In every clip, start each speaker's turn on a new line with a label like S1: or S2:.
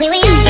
S1: We were.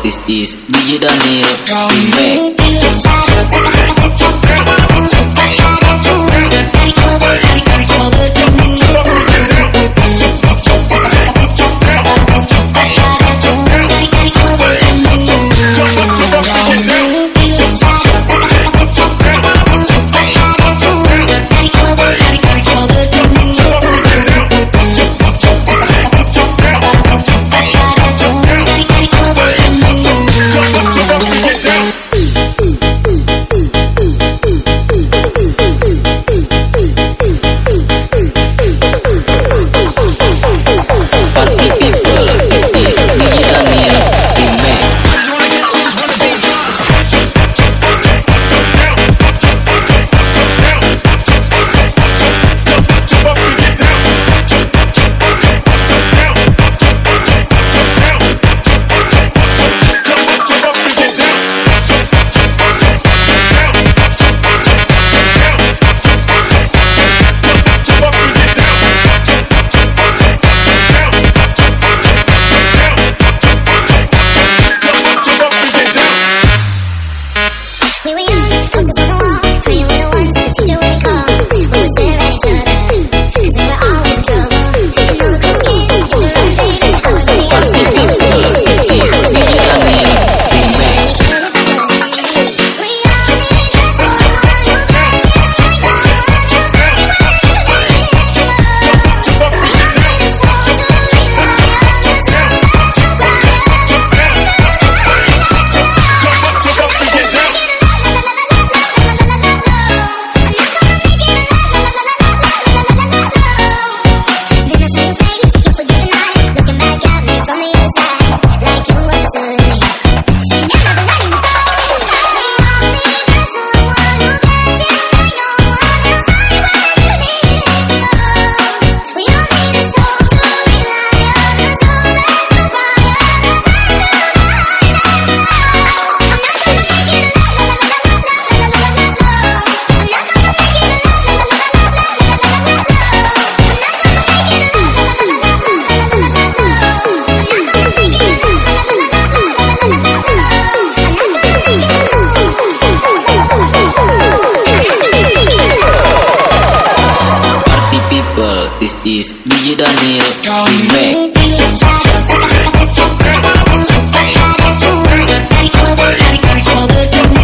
S2: This is DJ Daniel
S1: Back
S2: This is DJ Daniel Remake
S1: Thank.